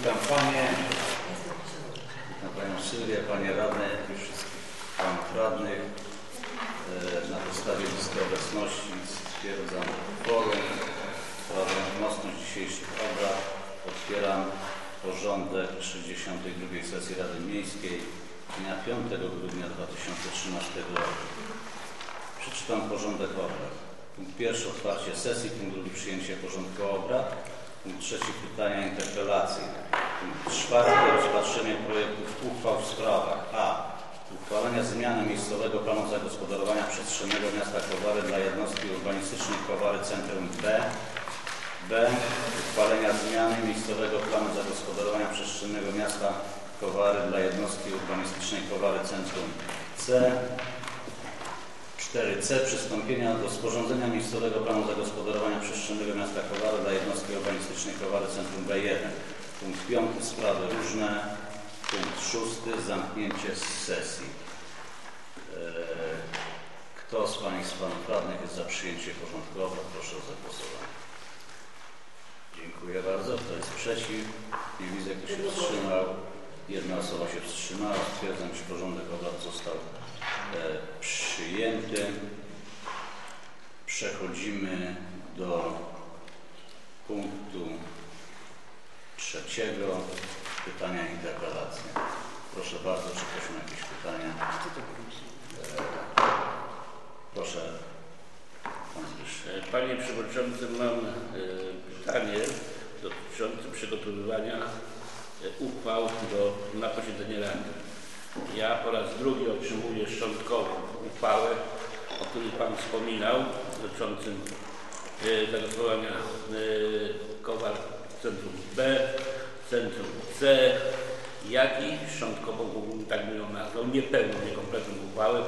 Witam Panie, witam Panią Sylwię, Panie Radne i wszystkich Panów Radnych. E, Na podstawie listy obecności stwierdzam forum. Prawomocność dzisiejszych obrad. Otwieram porządek 62 sesji Rady Miejskiej dnia 5 grudnia 2013 roku. Przeczytam porządek obrad. Punkt pierwszy otwarcie sesji, punkt drugi przyjęcie porządku obrad. Punkt trzeci pytania interpelacyjne. Punkt czwarty rozpatrzenie projektów uchwał w sprawach a. Uchwalenia zmiany miejscowego planu zagospodarowania przestrzennego miasta Kowary dla jednostki urbanistycznej Kowary Centrum B. B. Uchwalenia zmiany miejscowego planu zagospodarowania przestrzennego miasta Kowary dla jednostki urbanistycznej Kowary Centrum C. 4c przystąpienia do sporządzenia miejscowego planu zagospodarowania przestrzennego miasta Kowary dla jednostki urbanistycznej Kowary Centrum B1. Punkt 5 sprawy różne. Punkt 6 zamknięcie sesji. Eee, Kto z Pań i z Panów Radnych jest za przyjęciem porządku obrad? Proszę o zagłosowanie. Dziękuję bardzo. Kto jest przeciw? Nie widzę, kto się wstrzymał. Jedna osoba się wstrzymała. Stwierdzam, że porządek obrad został e, przyjęty. Przechodzimy do punktu trzeciego. Pytania i interpelacje. Proszę bardzo, czy ktoś ma jakieś pytania? E, Proszę. E, Panie Przewodniczący, mam e, pytanie dotyczące przygotowywania uchwał do, na posiedzenie Rady. Ja po raz drugi otrzymuję szczątkową uchwałę, o której Pan wspominał, dotyczącym zagospodarowania Kowal Centrum B, Centrum C, jak i szczątkową, tak bym ją nazwał, niepełną, niekompletną uchwałę e,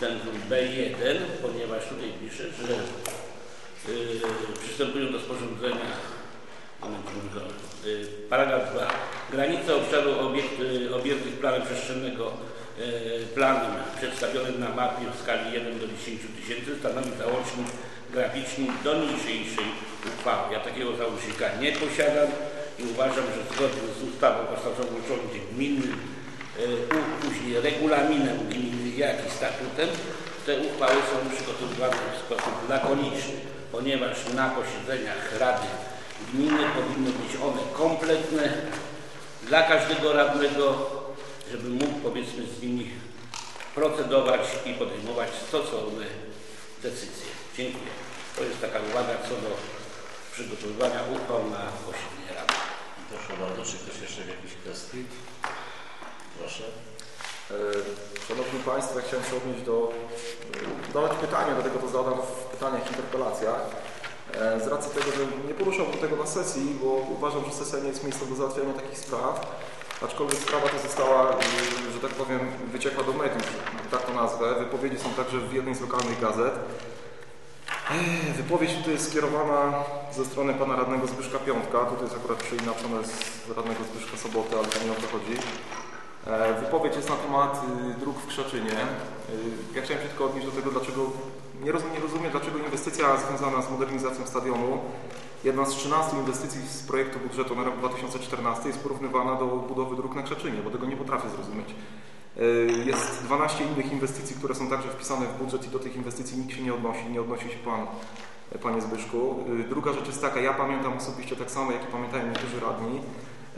Centrum B1, ponieważ tutaj pisze, że Yy, przystępują do sporządzenia yy, paragraf 2. Granice obszaru obiekt, objętych planem przestrzennego planem przedstawionym na mapie w skali 1 do 10 tysięcy stanowi załącznik graficzny do niniejszej uchwały. Ja takiego załącznika nie posiadam i uważam, że zgodnie z ustawą o samorządzie gminnym, później regulaminem gminy, jak i statutem, te uchwały są przygotowywane w sposób lakoniczny, ponieważ na posiedzeniach Rady Gminy powinny być one kompletne dla każdego radnego, żeby mógł powiedzmy z nimi procedować i podejmować stosowne decyzje. Dziękuję. To jest taka uwaga co do przygotowywania uchwał na posiedzenie Rady. Proszę bardzo, czy ktoś jeszcze w jakiejś kwestii? Proszę. E, Szanowni Państwo, ja chciałem się odnieść do, zadać pytanie, dlatego to zadam w pytaniach, interpelacjach. E, Z racji tego, że nie poruszałbym tego na sesji, bo uważam, że sesja nie jest miejscem do załatwiania takich spraw, aczkolwiek sprawa ta została, że tak powiem, wyciekła do mediów, tak to nazwę. Wypowiedzi są także w jednej z lokalnych gazet. E, Wypowiedź tutaj jest skierowana ze strony pana radnego Zbyszka Piątka, tutaj jest akurat przeinaczone z radnego Zbyszka Soboty, ale to nie o to chodzi. E, Wypowiedź jest na temat y, dróg w Krzaczynie. Y, Ja chciałem się tylko odnieść do tego, dlaczego nie rozumiem, nie rozumiem, dlaczego inwestycja związana z modernizacją stadionu, jedna z 13 inwestycji z projektu budżetu na rok 2014 jest porównywana do budowy dróg na Krzaczynie, bo tego nie potrafię zrozumieć. Y, Jest 12 innych inwestycji, które są także wpisane w budżet i do tych inwestycji nikt się nie odnosi, nie odnosi się Pan, Panie Zbyszku. Y, Druga rzecz jest taka, ja pamiętam osobiście tak samo, jak i pamiętają niektórzy radni,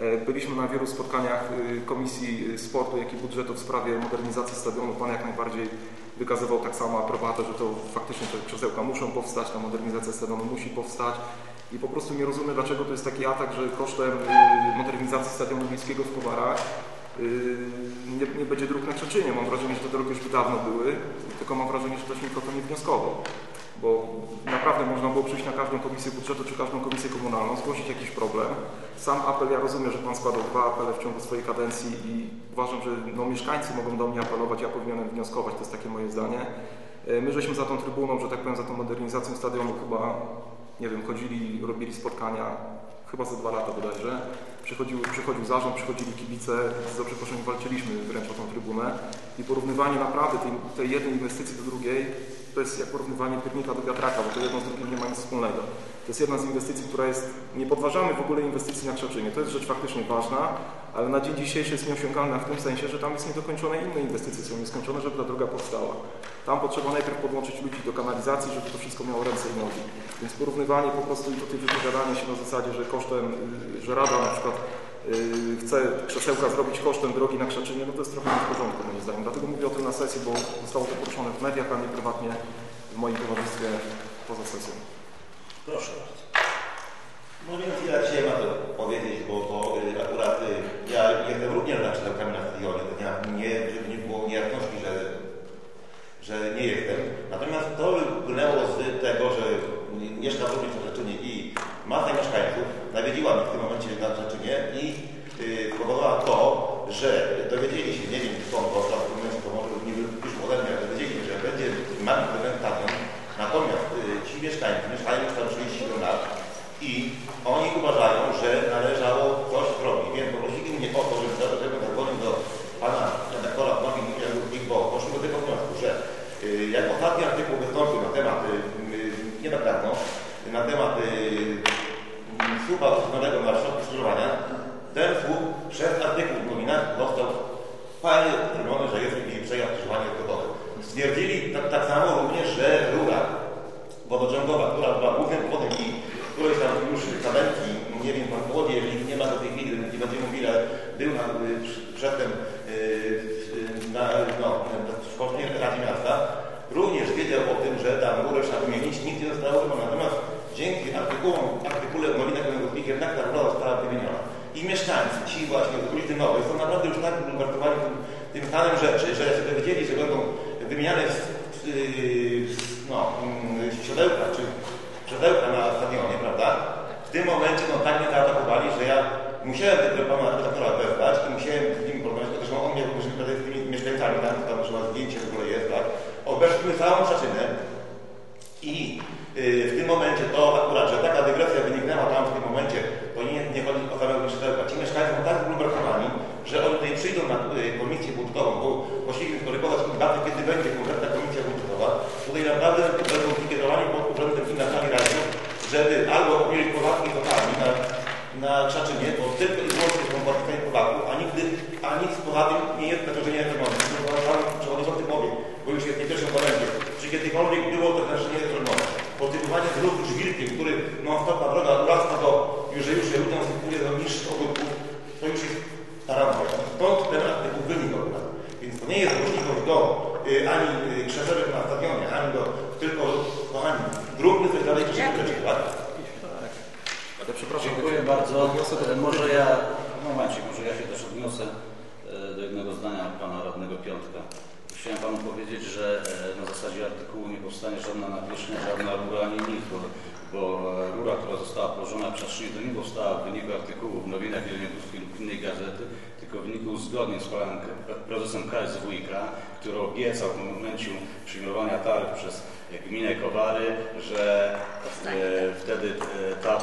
E, Byliśmy na wielu spotkaniach Komisji Sportu, jak i Budżetu w sprawie modernizacji stadionu. Pan jak najbardziej wykazywał tak samo aprobatę, że to faktycznie te krzesełka muszą powstać, ta modernizacja stadionu musi powstać. I po prostu nie rozumiem, dlaczego to jest taki atak, że kosztem modernizacji stadionu miejskiego w Kowarach nie, nie będzie dróg na Krzeczynie. Mam wrażenie, że te drogi już dawno były, tylko mam wrażenie, że ktoś o to nie wnioskował bo naprawdę można było przyjść na każdą komisję budżetu czy każdą komisję komunalną, zgłosić jakiś problem. Sam apel, ja rozumiem, że Pan składał dwa apele w ciągu swojej kadencji i uważam, że no, mieszkańcy mogą do mnie apelować, ja powinienem wnioskować, to jest takie moje zdanie. E, My żeśmy za tą trybuną, że tak powiem, za tą modernizacją stadionu chyba, nie wiem, chodzili, robili spotkania, chyba za dwa lata bodajże. Przychodził, przychodził zarząd, przychodzili kibice, za przeproszeniem walczyliśmy wręcz o tą trybunę i porównywanie naprawdę tej, tej jednej inwestycji do drugiej to jest jak porównywanie piernika do wiatraka, bo to jedno z drugim nie ma nic wspólnego. To jest jedna z inwestycji, która jest, nie podważamy w ogóle inwestycji na Krzaczynie. To jest rzecz faktycznie ważna, ale na dzień dzisiejszy jest nieosiągalna w tym sensie, że tam jest niedokończone inne inwestycje są nieskończone, żeby ta droga powstała. Tam potrzeba najpierw podłączyć ludzi do kanalizacji, żeby to wszystko miało ręce i nogi. Więc porównywanie po prostu i tutaj wypowiadanie się na zasadzie, że kosztem, że Rada na przykład chce krzesełka zrobić kosztem drogi na Krzaczynie, no to jest trochę nie w porządku moim zdaniem. Dlatego mówię o tym na sesji, bo zostało to poruszone w mediach, a nie prywatnie w moim towarzystwie poza sesją. Proszę bardzo. No więc ja dzisiaj mam to powiedzieć, bo, bo y, akurat y, ja jestem również na czterkami na stadionie, to nie, nie, żeby nie było niejasności, że, że nie jestem. Natomiast to wypłynęło z tego, że mieszkam również na Rzeczynie i masa mieszkańców nawiedziła mnie w tym momencie na Rzeczynie i y, spowodowała to, że dowiedzieli się, nie wiem skąd, w tym momencie to może nie już ode mnie, ale dowiedzieli się, że będzie mamy pewien stadion. Natomiast y, ci mieszkańcy mieszkają już tam 37 lat i oni uważają, że należało coś zrobić. Więc poprosili mnie o to, żeby żebym zadzwonił do pana redaktora Nowin Jankowskiego, bo poszli do tego wniosku, że y, jak ostatni artykuł wystąpił na temat, y, y, nie tak dawno, na temat y, słupa uznanego na środku skrzyżowania, ten słup przez artykuł w nowinach został fajnie zrobiony, że jest i przejazd skrzyżowania gotowe. Stwierdzili tak, tak samo również, że rura wodociągowa, która była głównym powodem i którejś tam już tabelki, nie wiem, pan powodzie, jeżeli nie ma do tej chwili, nie będziemy mówili, ale był przedtem yy, na, no, w Kosznie Radzie Miasta, również wiedział o tym, że tam rurę trzeba wymienić, nic nie zostało zrobione. Natomiast dzięki artykułom, artykule w nowinach wojewódzkich jednak ta rura została wymieniona. I mieszkańcy, ci właśnie z ulicy Nowej, są naprawdę już tak bulwersowani tym, tym stanem rzeczy, że się dowiedzieli, że będą wymieniane z, yy, no, yy, siodełka, czy przedełka na stadionie, prawda? W tym momencie no, tak mnie zaatakowali, że ja musiałem tego pana redaktora wezwać i musiałem z nim porozmawiać, chociaż on miał możliwość z tymi mieszkańcami, tam, tam chyba zdjęcie w ogóle jest, tak? Obeszliśmy całą Szczeczynę i yy, w tym momencie to akurat, że taka dygresja wyniknęła tam w tym momencie, to nie, nie chodzi o samego przedełka. Ci mieszkańcy są tak zbulwersowani, że oni tutaj przyjdą na yy, komisję budżetową, bo właściwie skorygować datę, kiedy będzie konkretna komisja budżetowa. Tutaj naprawdę będą piketowani pod urzędem i na sali rady, żeby albo obniżyć podatki totalnie na, na Krzaczynie, bo tylko i wyłącznie są płacone Polaków, a nigdy, a nic poza tym nie jest zagrożenie ekonomiczne. To pan przewodniczący powie, bo już jest nie pierwszym momencie. Czy kiedykolwiek było to zagrożenie ekonomiczne? Potypowanie z ruchu żwirkiem, który non-stopa droga urasta do, już, że już się ludziom sypuje do niższych ogórków, to już jest paranoja. Stąd ten artykuł wynikał. Więc to nie jest możliwość do y, ani y, krzesełek na stadionie, ani do, tylko, kochani, zróbmy coś dalej, żeby rzeczy, tak? Ja przepraszam. Dziękuję bardzo. Może ja, momencie, może ja się też odniosę e, do jednego zdania pana radnego Piątka. Chciałem panu powiedzieć, że e, na zasadzie artykułu nie powstanie żadna nawierzchnia, żadna rura, ani nic, bo, bo e, rura, która została położona Czaszynie, to nie powstała w wyniku artykułu w nowinach Jeleniogórskiej lub innej gazety, tylko w wyniku uzgodnień z panem prezesem KSWiK, który obiecał w momencie przyjmowania taryf przez gminę Kowary, że e, wtedy e, ta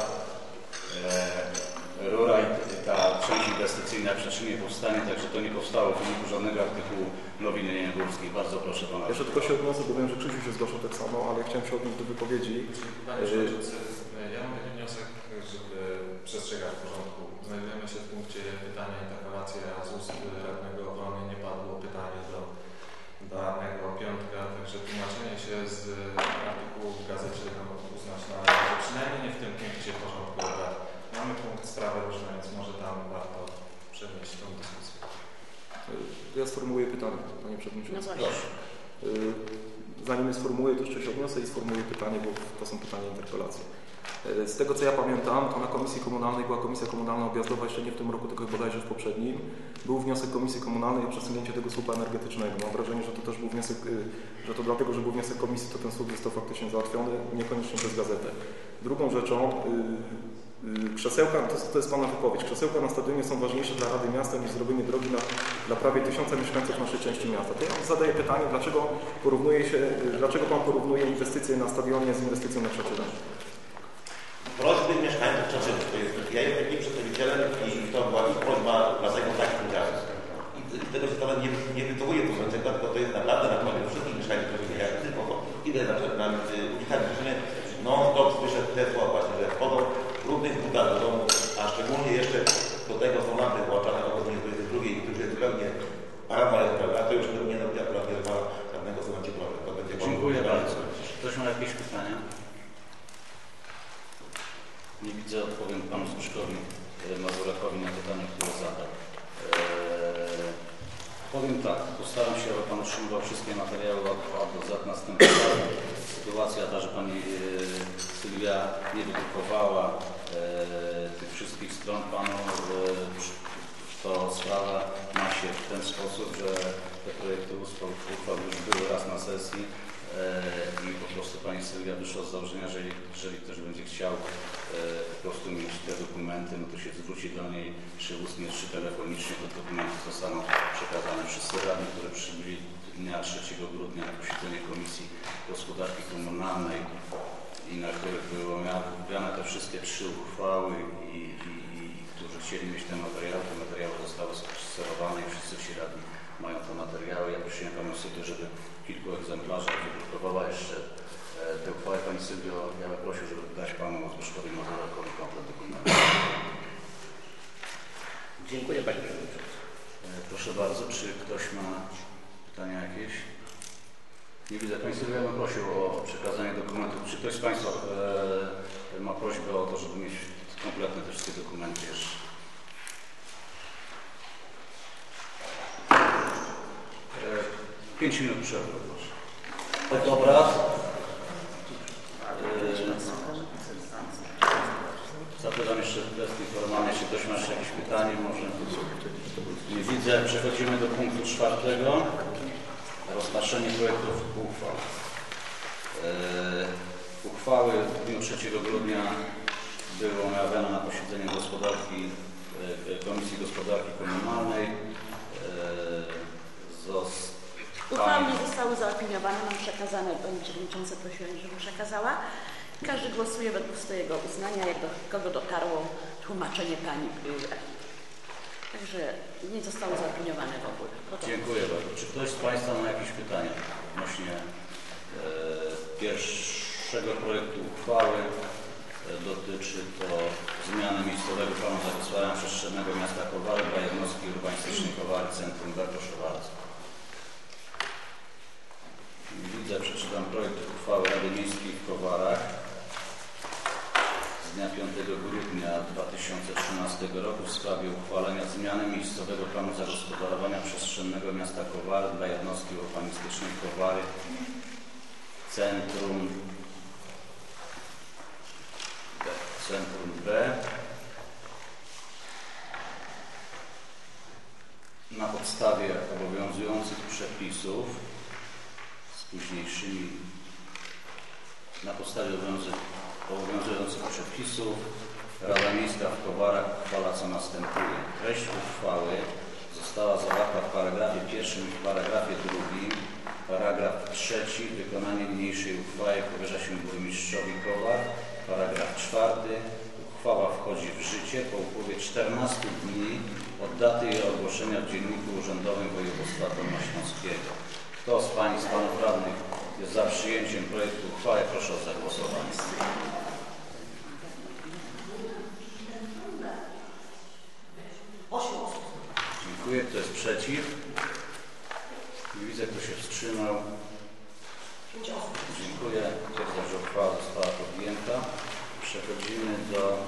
rura i ta część inwestycyjna Szczecinie powstanie, także to nie powstało w wyniku żadnego artykułu nowiny Jeleniogórskiej. Bardzo proszę pana. Jeszcze tylko się odniosę, bo wiem, że Krzysiu się zgłaszał tak samo, ale chciałem się odnieść do wypowiedzi. Panie Przewodniczący, ja mam taki wniosek, żeby przestrzegać porządku. Znajdujemy się w punkcie pytania interpelacji, a z ust radnego obrony nie padło pytanie do, radnego piątka, także tłumaczenie się z artykułów w gazecie no, uznać że przynajmniej nie w tym punkcie porządku obrad. Mamy punkt sprawy różne, więc może tam warto przenieść tą dyskusję. Ja sformułuję pytanie, panie No przewodniczący. właśnie. Proszę. Y, Zanim je sformułuję, to jeszcze się odniosę i sformułuję pytanie, bo to są pytania interpelacji. Y, Z tego co ja pamiętam, to na Komisji Komunalnej była Komisja Komunalna Objazdowa jeszcze nie w tym roku, tylko bodajże w poprzednim. Był wniosek Komisji Komunalnej o przesunięcie tego słupa energetycznego. Mam wrażenie, że to też był wniosek, że to dlatego, że był wniosek Komisji, to ten słup został faktycznie załatwiony, niekoniecznie przez gazetę. Drugą rzeczą, krzesełka, to, to jest Pana wypowiedź, krzesełka na stadionie są ważniejsze dla Rady Miasta niż zrobienie drogi dla, dla prawie tysiąca mieszkańców naszej części miasta. To ja zadaję pytanie, dlaczego porównuje się, y, dlaczego Pan porównuje inwestycje na stadionie z inwestycją na Krzeczynie? Prośby mieszkańców Czerczyny. To jest, ja jestem ich przedstawicielem i to była ich prośba, dlatego tak powiedziałem. I tego się wcale nie, nie wywołuje tu dlaczego, tylko to jest naprawdę na prośbę wszystkich mieszkańców Czerczyny, jak tylko to. I uczciwe, znaczy na y, unikanie przyczyny, non-stop słyszę te słowa właśnie, że wchodzą butach do domu, a szczególnie jeszcze do tego są lampy włączane o godzinie 22, którzy jest zupełnie paranoja sprawy, a to już nie robi akurat nie rozwala żadnego problemu. To będzie Dziękuję bardzo. Czy ktoś ma jakieś pytania? Nie widzę, odpowiem panu Zbyszkowi e, Mazurakowi na pytanie, które zadał. Eee, powiem tak, postaram się, aby pan otrzymywał wszystkie materiały od A do Z następnym razem. Sytuacja ta, że pani e, Sylwia nie wydrukowała e, tych wszystkich stron panu, e, to sprawa ma się w ten sposób, że te projekty uchwał już były raz na sesji e, i po prostu pani Sylwia wyszła z założenia, że jeżeli, ktoś będzie chciał e, po prostu mieć te dokumenty, no to się zwróci do niej czy ustnie, czy telefonicznie. Te dokumenty zostaną przekazane wszyscy radni, które przybyli dnia 3 grudnia na posiedzenie Komisji Gospodarki Komunalnej i na których były omawiane te wszystkie trzy uchwały i, i, i którzy chcieli mieć te materiały, te materiały zostały skserowane i wszyscy ci radni mają te materiały. Ja prosiłem Panią Sylwię, żeby w kilku egzemplarzach wydrukowała jeszcze e, te uchwały. Pani Sylwio, ja bym prosił, żeby dać Panu Zbyszkowi Mazurkowi komplet dokumentów. Dziękuję Panie Przewodniczący. E, Proszę bardzo, czy ktoś ma pytania jakieś? Nie widzę. Pani Sylwia, bym prosił o przekazanie dokumentów. Czy ktoś z Państwa e, ma prośbę o to, żeby mieć kompletne te wszystkie dokumenty jeszcze? E, Pięć minut przerwy, proszę. Od obrad. E, Zapytam jeszcze w kwestii formalnej, czy ktoś ma jeszcze jakieś pytanie, może nie widzę. Przechodzimy do punktu czwartego. Rozpatrzenie projektów uchwał. E, uchwały w dniu 3 grudnia były omawiane na posiedzeniu gospodarki, e, Komisji Gospodarki Komunalnej. E, Uchwały nie zostały zaopiniowane, mam przekazane, Pani Przewodnicząca prosiła, żebym przekazała. Każdy głosuje według swojego uznania, jak do kogo dotarło tłumaczenie Pani Także nie zostały zaopiniowane w ogóle. Dziękuję bardzo. Czy ktoś z Państwa ma jakieś pytania odnośnie e, pierwszego projektu uchwały? E, dotyczy to zmiany miejscowego planu zagospodarowania przestrzennego miasta Kowary dla jednostki urbanistycznej Kowary Centrum B. Proszę bardzo. Widzę, przeczytam projekt uchwały Rady Miejskiej w Kowarach z dnia 5 grudnia 2013 roku w sprawie uchwalenia zmiany miejscowego planu zagospodarowania przestrzennego miasta Kowary dla jednostki urbanistycznej Kowary Centrum B. Centrum B na podstawie obowiązujących przepisów z późniejszymi na podstawie obowiązy- obowiązujących przepisów Rada Miejska w Kowarach uchwala co następuje. Treść uchwały została zawarta w paragrafie pierwszym i w paragrafie drugim. Paragraf trzeci. Wykonanie niniejszej uchwały powierza się burmistrzowi Kowar. Paragraf czwarty. Uchwała wchodzi w życie po upływie 14 dni od daty jej ogłoszenia w Dzienniku Urzędowym Województwa Dolnośląskiego. Kto z Pań i Panów Radnych za przyjęciem projektu uchwały? Proszę o zagłosowanie. Dziękuję. Kto jest przeciw? Nie widzę, kto się wstrzymał. Dziękuję. Stwierdzam, że uchwała została podjęta. Przechodzimy do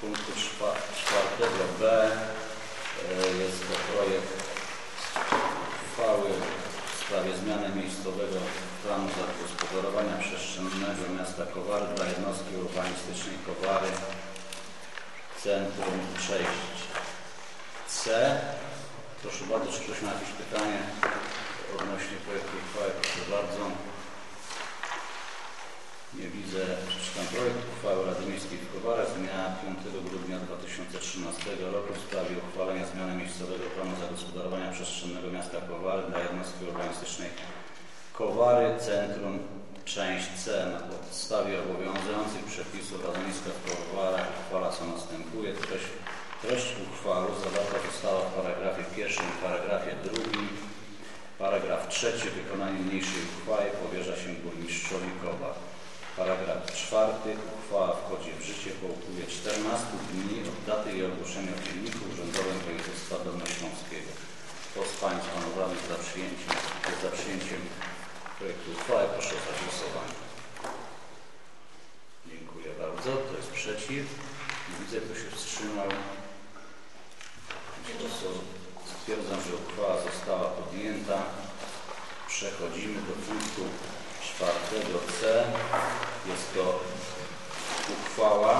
punktu czwa- czwartego B. E, Jest to projekt uchwały sprawie zmiany miejscowego planu zagospodarowania przestrzennego miasta Kowary dla jednostki urbanistycznej Kowary Centrum 6C. Proszę bardzo, czy ktoś ma jakieś pytanie odnośnie projektu uchwały? Proszę bardzo. Nie widzę. Przeczytam projekt uchwały Rady Miejskiej w Kowarach z dnia 5 grudnia 2013 roku w sprawie uchwalenia zmiany miejscowego planu zagospodarowania przestrzennego miasta Kowary dla jednostki urbanistycznej Kowary Centrum Część C na podstawie obowiązujących przepisów Rady Miejska w Kowarach uchwala co następuje. Treść, treść uchwały zawarta została w paragrafie pierwszym paragrafie drugim Paragraf trzeci. Wykonanie niniejszej uchwały powierza się burmistrzowi Kowal. Paragraf czwarty. Uchwała wchodzi w życie po upływie 14 dni od daty jej ogłoszenia w Dzienniku Urzędowym Województwa Dolnośląskiego. Kto z Pań i Panów Radnych za przyjęciem, za przyjęciem projektu uchwały proszę o zagłosowanie. Dziękuję bardzo. Kto jest przeciw? Widzę, kto się wstrzymał. Stwierdzam, że uchwała została podjęta. Przechodzimy do punktu czwartego C. Jest to uchwała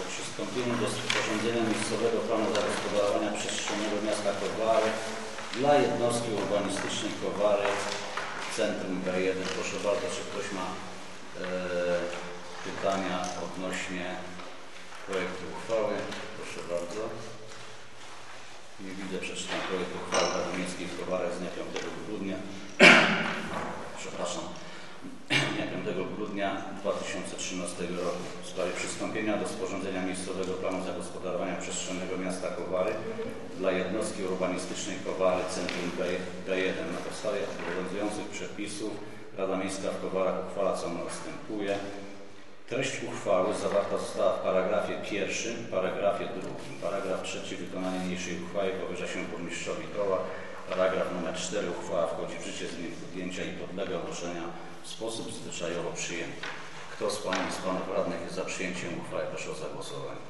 o przystąpieniu do sporządzenia miejscowego planu zagospodarowania przestrzennego miasta Kowary dla jednostki urbanistycznej Kowary Centrum B1. Proszę bardzo, czy ktoś ma e, pytania odnośnie projektu uchwały? Proszę bardzo. Nie widzę, przeczytam projekt uchwały Rady Miejskiej w Kowarach z dnia 5 grudnia. Przepraszam. Dnia 5 grudnia 2013 roku w sprawie przystąpienia do sporządzenia miejscowego planu zagospodarowania przestrzennego miasta Kowary dla jednostki urbanistycznej Kowary Centrum B- B1 na podstawie obowiązujących przepisów Rada Miejska w Kowarach uchwala co następuje. Treść uchwały zawarta została w paragrafie pierwszym, paragrafie drugim. Paragraf trzeci wykonanie niniejszej uchwały powierza się burmistrzowi koła. Paragraf numer 4 uchwała wchodzi w życie z dniem podjęcia i podlega ogłoszenia w sposób zwyczajowo przyjęty. Kto z Pań i z Panów Radnych jest za przyjęciem uchwały? Proszę o zagłosowanie.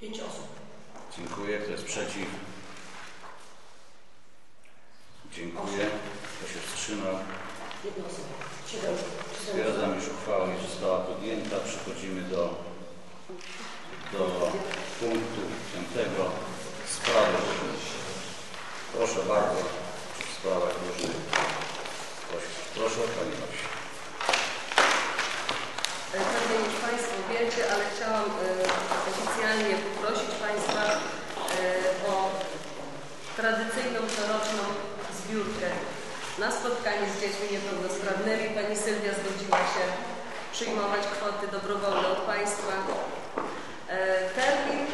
Pięć osób. Dziękuję. Kto jest przeciw? Dziękuję. Kto się wstrzymał? Jedna osoba. Stwierdzam, iż uchwała nie została podjęta. Przechodzimy do, do punktu piątego. Sprawy. Proszę bardzo, w sprawach różnych. Proszę, proszę Pani Masie. Pewnie już Państwo wiecie, ale chciałam e, oficjalnie poprosić Państwa e, o tradycyjną coroczną zbiórkę na spotkanie z dziećmi niepełnosprawnymi. Pani Sylwia zgodziła się przyjmować kwoty dobrowolne od Państwa. E, Termin,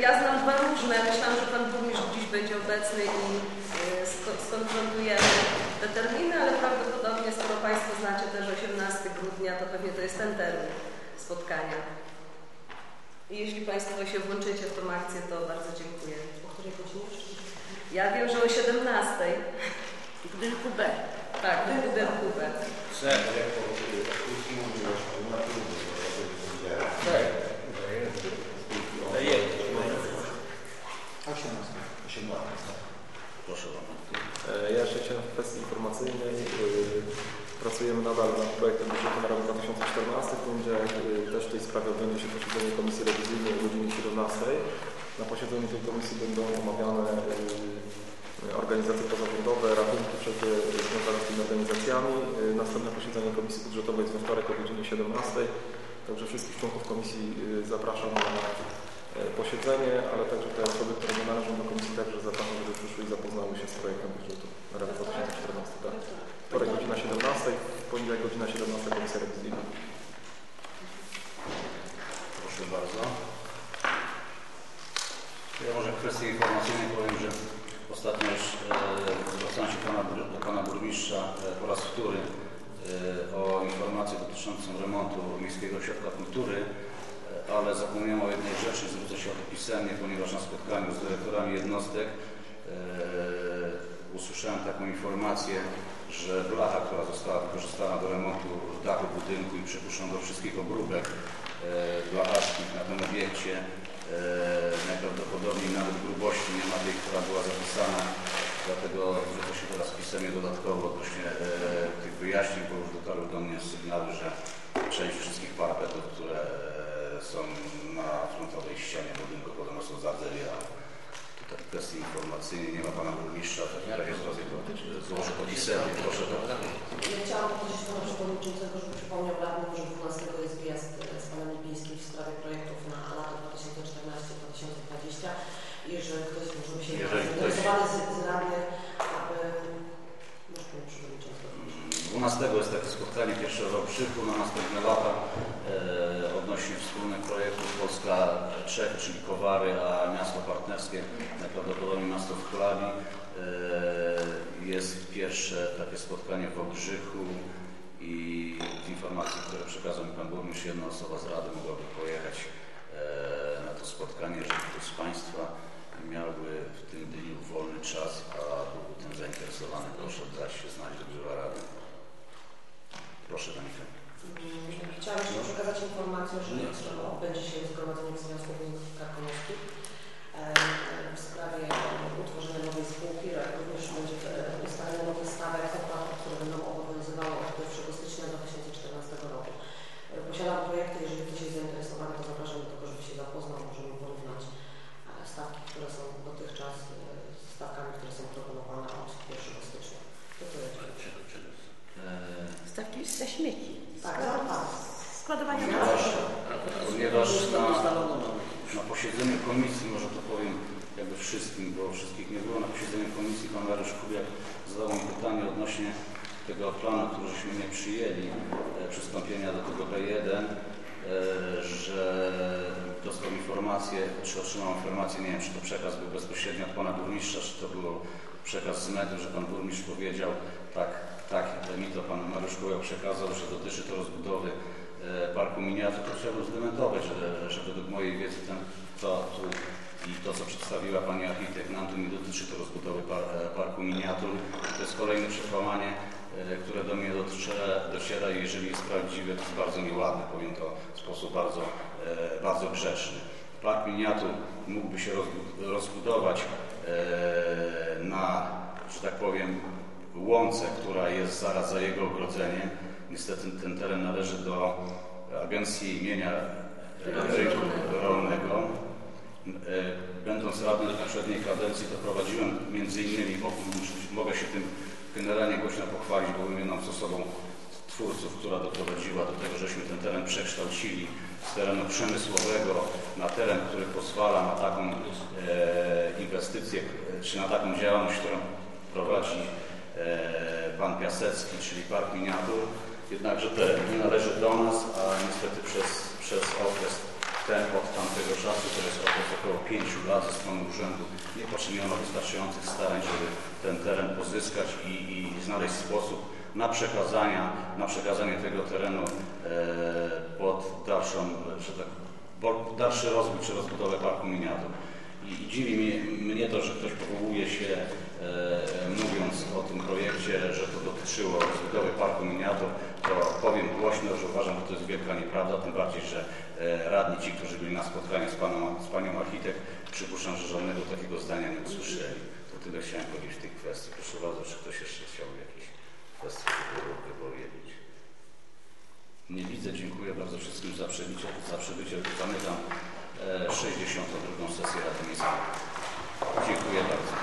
ja znam dwa różne, myślałam, że Pan Burmistrz dziś będzie obecny i e, sko- skonfrontujemy te terminy, ale prawdopodobnie, skoro Państwo znacie też 18 grudnia, to pewnie to jest ten termin spotkania. I jeśli Państwo się włączycie w tą akcję, to bardzo dziękuję. O której godzinie? Ja wiem, że o 17. W budynku B. Tak, w budynku B. Ser. Proszę Pana. E, Ja jeszcze chciałem w kwestii informacyjnej. y, Pracujemy nadal nad projektem budżetu na rok 2014. W y, też w tej sprawie odbędzie się posiedzenie Komisji Rewizyjnej o godzinie 17. Na posiedzeniu tej komisji będą omawiane y, organizacje pozarządowe, rachunki wszelkie związane z tymi organizacjami. Następne posiedzenie Komisji Budżetowej jest we wtorek o godzinie 17. Także wszystkich członków komisji zapraszam na posiedzenie, ale także te osoby, które nie należą do komisji, także zapraszam, żeby przyszły i zapoznały się z projektem budżetu na rok 2014. Tak? Wtorek godzina 17, w poniedziałek godzina 17 komisja rewizyjna. Proszę bardzo. Ja może w kwestii informacyjnej powiem, że ostatnio już e, zwracałem się pana, do pana burmistrza e, po raz wtóry e, o informację dotyczącą remontu Miejskiego Ośrodka Kultury, e, ale zapomniałem o jednej rzeczy, zwrócę się o to pisemnie, ponieważ na spotkaniu z dyrektorami jednostek e, usłyszałem taką informację, że blacha, która została wykorzystana do remontu dachu budynku i przepuszczono do wszystkich obróbek e, blacharskich na tym obiekcie, e, najprawdopodobniej nawet grubości nie ma tej, która była zapisana, dlatego zwrócę się teraz pisemnie dodatkowo odnośnie e, tych wyjaśnień, bo już dotarły do mnie sygnały, że część wszystkich parapetów, które są na frontowej ścianie budynku, podobno są zardzewie, a tutaj kwestii informacyjnej nie ma pana burmistrza, w takim razie złożę to- złożę to pisemnie, proszę bardzo. Ja chciałam poprosić pana przewodniczącego, żeby przypomniał radnym, że 12 jest wyjazd e, z panem Lipińskim w sprawie projektów na lata 2014-2020 i że ktoś może by się zainteresowany z, z radnych, aby... Może pan przewodniczący. 12 jest takie spotkanie pierwszego przyszło na następne lata odnośnie wspólnych projektów Polska Czech, czyli Kowary, a miasto partnerskie, najprawdopodobniej miasto w Chlawi. E, Jest pierwsze takie spotkanie w Obrzychu i z informacji, które przekazał mi Pan Burmistrz, jedna osoba z Rady mogłaby pojechać e, na to spotkanie, jeżeli ktoś z Państwa miałby w tym dniu wolny czas, a byłby tym zainteresowany, proszę dać się znać do Biura Rady. Proszę. Mm, Chciałam jeszcze przekazać informację, że jutro odbędzie się zgromadzenie związków gminnych karkonoskich w sprawie utworzenia nowej spółki. Również będzie e, ustalenie nowych stawek opłat, które będą obowiązywały od 1 stycznia 2014 roku. E, Posiadam projekty, jeżeli ktoś jest zainteresowany, to zapraszam do tego, żeby się zapoznał. Możemy porównać e, stawki, które są dotychczas e, z stawkami, które są proponowane od 1 stycznia. To tyle. E, Stawki za śmieci. Tak, Skład- tak. Składowania Ponieważ, na, na posiedzeniu komisji, może to powiem jakby wszystkim, bo wszystkich nie było, na posiedzeniu komisji pan Mariusz Kubiak zadał mi pytanie odnośnie tego planu, który żeśmy nie przyjęli, e, przystąpienia do tego B1, e, że dostał informację, czy otrzymał informację, nie wiem, czy to przekaz był bezpośrednio od pana burmistrza, czy to było przekaz z mediów, że pan burmistrz powiedział, tak, tak, mi to pan Mariusz Kubiak przekazał, że dotyczy to rozbudowy parku miniatur, to chciałbym zdementować, że, że według mojej wiedzy ten, to tu i to, co przedstawiła Pani architekt, nam tu nie dotyczy to rozbudowy par, e, parku miniatur. To jest kolejne przekłamanie, e, które do mnie dociera, dociera i jeżeli jest prawdziwe, to jest bardzo nieładne, powiem to w sposób bardzo, e, bardzo grzeczny. Park miniatur mógłby się rozbu- rozbudować e, na, że tak powiem, łące, która jest zaraz za jego ogrodzeniem. Niestety ten teren należy do Agencji Mienia e, Rynku Rolnego. E, Będąc radnym w poprzedniej kadencji doprowadziłem między innymi, mogę się tym generalnie głośno pochwalić, bo byłem jedną z osobą twórców, która doprowadziła do tego, żeśmy ten teren przekształcili z terenu przemysłowego na teren, który pozwala na taką e, inwestycję, e, czy na taką działalność, którą prowadzi e, pan Piasecki, czyli Park Miniatur. Jednakże teren nie należy do nas, a niestety przez, przez okres ten od tamtego czasu, to jest okres około 5 lat ze strony urzędu, nie poczyniono wystarczających starań, żeby ten teren pozyskać i, i znaleźć sposób na, przekazania, na przekazanie tego terenu e, pod dalszą, że tak, dalszy rozwój czy rozbudowę parku miniatur. I, i dziwi mnie, mnie to, że ktoś powołuje się e, mówiąc o tym projekcie, że to dotyczyło rozbudowy parku miniatur, to powiem głośno, że uważam, że to jest wielka nieprawda, tym bardziej, że e, radni, ci, którzy byli na spotkaniu z, paną, z panią architekt, przypuszczam, że żadnego takiego zdania nie usłyszeli. To tyle chciałem powiedzieć w tej kwestii. Proszę bardzo, czy ktoś jeszcze chciał jakieś kwestie wypowiedzi- wypowiedzieć. Nie widzę. Dziękuję bardzo wszystkim za przybycie. Za przybycie. Zamykam 62. sesję Rady Miejskiej. Dziękuję bardzo.